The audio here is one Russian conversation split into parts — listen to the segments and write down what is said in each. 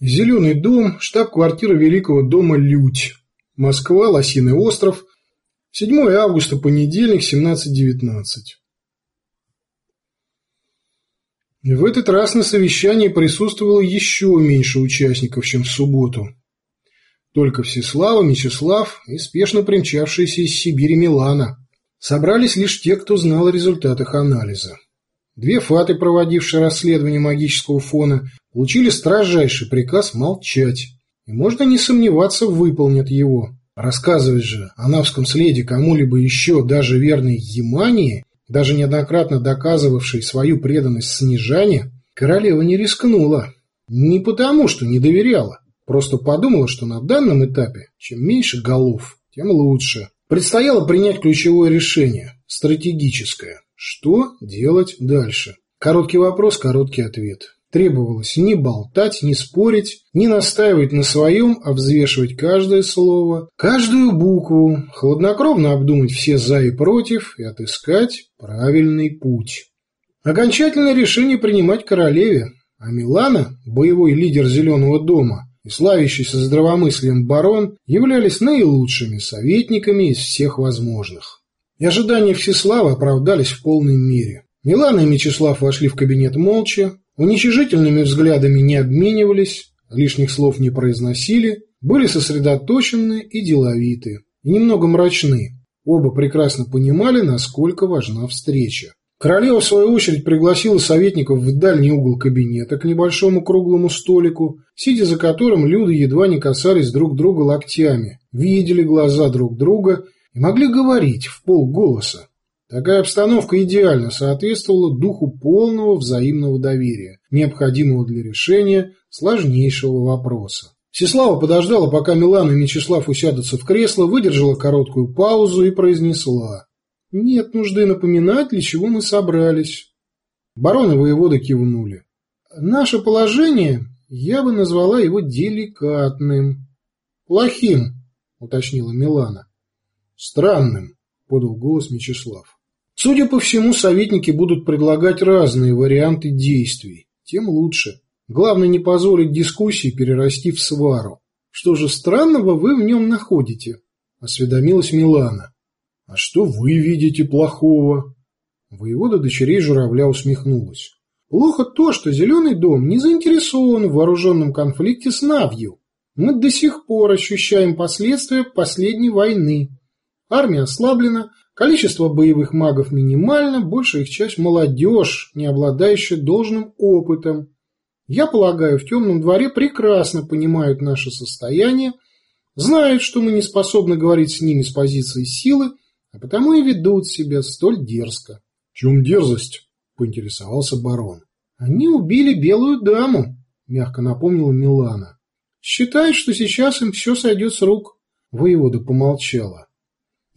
Зеленый дом, штаб-квартира Великого дома «Людь». Москва, Лосиный остров. 7 августа, понедельник, 17.19. В этот раз на совещании присутствовало еще меньше участников, чем в субботу. Только Всеслава, Мечислав и спешно примчавшиеся из Сибири Милана. Собрались лишь те, кто знал о результатах анализа. Две фаты, проводившие расследование магического фона, получили строжайший приказ молчать. И можно не сомневаться, выполнят его. Рассказывать же о навском следе кому-либо еще, даже верной Ямании, даже неоднократно доказывавшей свою преданность Снежане, королева не рискнула. Не потому, что не доверяла. Просто подумала, что на данном этапе чем меньше голов, тем лучше. Предстояло принять ключевое решение, стратегическое. Что делать дальше? Короткий вопрос, короткий ответ. Требовалось не болтать, не спорить, не настаивать на своем, а взвешивать каждое слово, каждую букву, хладнокровно обдумать все «за» и «против» и отыскать правильный путь. Окончательное решение принимать королеве, а Милана, боевой лидер Зеленого дома и славящийся здравомыслием барон, являлись наилучшими советниками из всех возможных. И ожидания Всеслава оправдались в полной мере. Милана и Мечислав вошли в кабинет молча, уничижительными взглядами не обменивались, лишних слов не произносили, были сосредоточены и деловиты, и немного мрачны. Оба прекрасно понимали, насколько важна встреча. Королева, в свою очередь, пригласила советников в дальний угол кабинета к небольшому круглому столику, сидя за которым люди едва не касались друг друга локтями, видели глаза друг друга и могли говорить в полголоса. Такая обстановка идеально соответствовала духу полного взаимного доверия, необходимого для решения сложнейшего вопроса. Всеслава подождала, пока Милана и Мечислав усядутся в кресло, выдержала короткую паузу и произнесла. «Нет нужды напоминать, для чего мы собрались». Барон и воевода кивнули. «Наше положение, я бы назвала его деликатным». «Плохим», — уточнила Милана. Странным, подал голос Мечислав. Судя по всему, советники будут предлагать разные варианты действий. Тем лучше. Главное не позволить дискуссии перерасти в свару. Что же странного вы в нем находите? Осведомилась Милана. А что вы видите плохого? Воевода дочерей журавля усмехнулась. Плохо то, что Зеленый дом не заинтересован в вооруженном конфликте с Навью. Мы до сих пор ощущаем последствия последней войны. Армия ослаблена, количество боевых магов минимально, большая их часть – молодежь, не обладающая должным опытом. Я полагаю, в темном дворе прекрасно понимают наше состояние, знают, что мы не способны говорить с ними с позиции силы, а потому и ведут себя столь дерзко. – В чем дерзость? – поинтересовался барон. – Они убили белую даму, – мягко напомнила Милана. – Считают, что сейчас им все сойдет с рук. Воевода помолчала.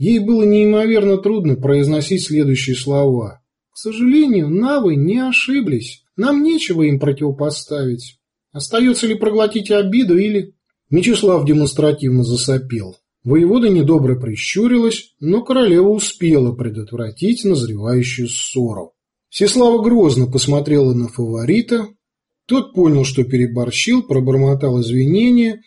Ей было неимоверно трудно произносить следующие слова. К сожалению, навы не ошиблись. Нам нечего им противопоставить. Остается ли проглотить обиду или... Мечислав демонстративно засопел. Воевода недобро прищурилась, но королева успела предотвратить назревающую ссору. Всеслава грозно посмотрела на фаворита. Тот понял, что переборщил, пробормотал извинения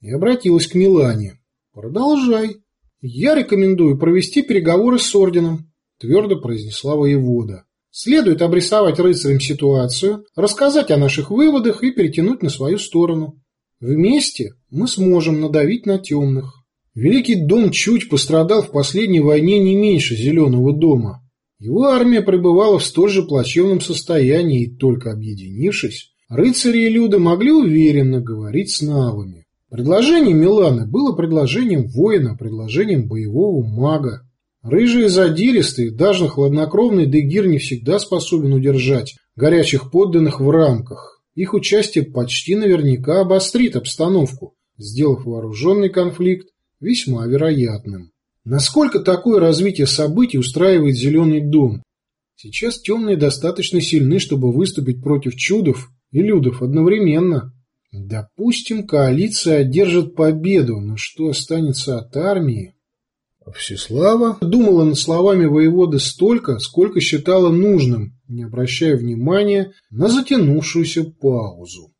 и обратилась к Милане. «Продолжай». «Я рекомендую провести переговоры с орденом», – твердо произнесла воевода. «Следует обрисовать рыцарям ситуацию, рассказать о наших выводах и перетянуть на свою сторону. Вместе мы сможем надавить на темных». Великий дом чуть пострадал в последней войне не меньше Зеленого дома. Его армия пребывала в столь же плачевном состоянии, и только объединившись, рыцари и люди могли уверенно говорить с навами. Предложение Миланы было предложением воина, предложением боевого мага. Рыжие задиристые, даже хладнокровный Дегир не всегда способен удержать горячих подданных в рамках. Их участие почти наверняка обострит обстановку, сделав вооруженный конфликт весьма вероятным. Насколько такое развитие событий устраивает Зеленый дом? Сейчас темные достаточно сильны, чтобы выступить против чудов и людов одновременно. Допустим, коалиция одержит победу, но что останется от армии? Всеслава думала над словами воеводы столько, сколько считала нужным, не обращая внимания на затянувшуюся паузу.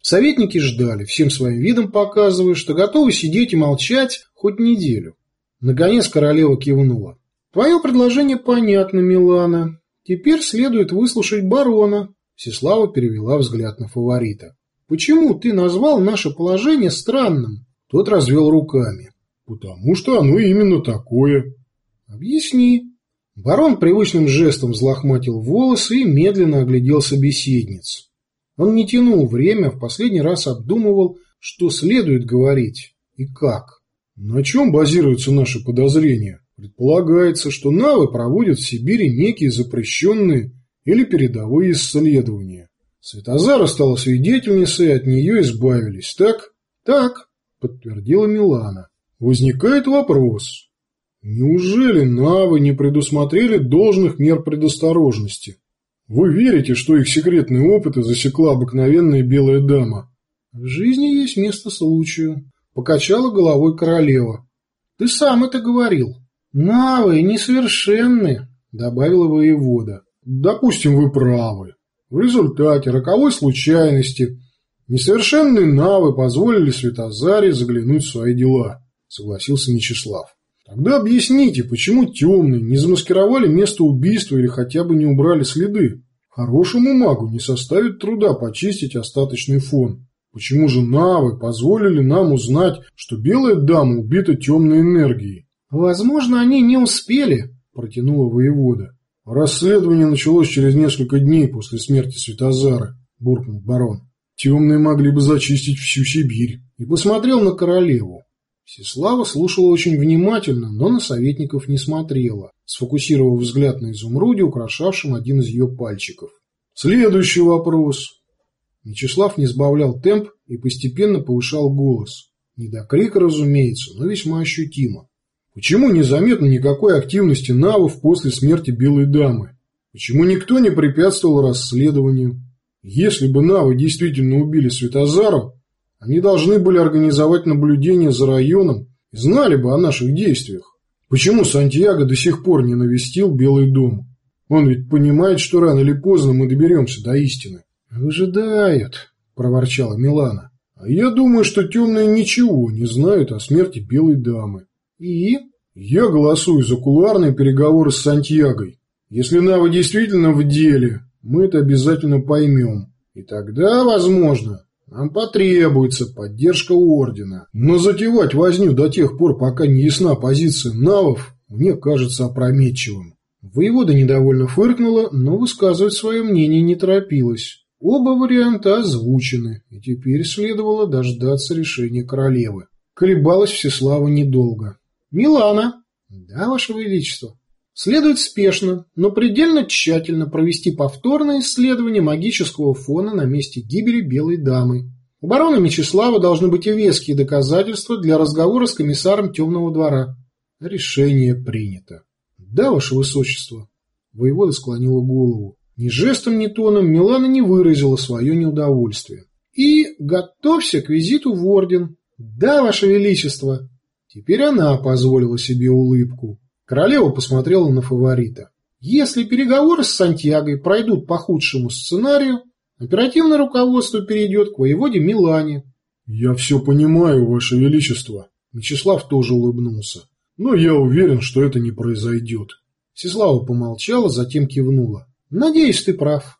Советники ждали, всем своим видом показывая, что готовы сидеть и молчать хоть неделю. Наконец королева кивнула. «Твое предложение понятно, Милана. Теперь следует выслушать барона». Всеслава перевела взгляд на фаворита. «Почему ты назвал наше положение странным?» Тот развел руками. «Потому что оно именно такое». «Объясни». Барон привычным жестом взлохматил волосы и медленно оглядел собеседниц. Он не тянул время, в последний раз обдумывал, что следует говорить и как. На чем базируются наши подозрения? Предполагается, что навы проводят в Сибири некие запрещенные или передовые исследования. Светозара стала свидетельницей, от нее избавились, так? Так, подтвердила Милана. Возникает вопрос. Неужели навы не предусмотрели должных мер предосторожности? Вы верите, что их секретные опыты засекла обыкновенная белая дама? В жизни есть место случаю. Покачала головой королева. Ты сам это говорил. Навы несовершенны, добавила воевода. Допустим, вы правы. В результате роковой случайности несовершенные навы позволили Светозаре заглянуть в свои дела, согласился Мечислав. Тогда объясните, почему темные не замаскировали место убийства или хотя бы не убрали следы? Хорошему магу не составит труда почистить остаточный фон. Почему же навы позволили нам узнать, что белая дама убита темной энергией? Возможно, они не успели, протянула воевода. Расследование началось через несколько дней после смерти Светозара, буркнул барон. Темные могли бы зачистить всю Сибирь. И посмотрел на королеву. Всеслава слушала очень внимательно, но на советников не смотрела, сфокусировав взгляд на изумруде, украшавшем один из ее пальчиков. Следующий вопрос. Мечислав не сбавлял темп и постепенно повышал голос. Не до крика, разумеется, но весьма ощутимо. Почему незаметно никакой активности навов после смерти Белой Дамы? Почему никто не препятствовал расследованию? Если бы навы действительно убили Светозару, они должны были организовать наблюдение за районом и знали бы о наших действиях. Почему Сантьяго до сих пор не навестил Белый дом? Он ведь понимает, что рано или поздно мы доберемся до истины. «Выжидают», – проворчала Милана. «А я думаю, что темные ничего не знают о смерти Белой дамы. И?» «Я голосую за кулуарные переговоры с Сантьягой. Если Нава действительно в деле, мы это обязательно поймем. И тогда, возможно, нам потребуется поддержка Ордена. Но затевать возню до тех пор, пока не ясна позиция навов, мне кажется опрометчивым. Воевода недовольно фыркнула, но высказывать свое мнение не торопилась. Оба варианта озвучены, и теперь следовало дождаться решения королевы. Колебалась Всеслава недолго. «Милана!» «Да, Ваше Величество!» Следует спешно, но предельно тщательно провести повторное исследование магического фона на месте гибели Белой Дамы. У барона Мечислава должны быть и веские доказательства для разговора с комиссаром Темного двора. Решение принято. Да, ваше высочество. Воевода склонила голову. Ни жестом, ни тоном Милана не выразила свое неудовольствие. И готовься к визиту в орден. Да, ваше величество. Теперь она позволила себе улыбку. Королева посмотрела на фаворита. Если переговоры с Сантьягой пройдут по худшему сценарию, оперативное руководство перейдет к воеводе Милане. «Я все понимаю, Ваше Величество», — Мячеслав тоже улыбнулся. «Но я уверен, что это не произойдет». Сеслава помолчала, затем кивнула. «Надеюсь, ты прав.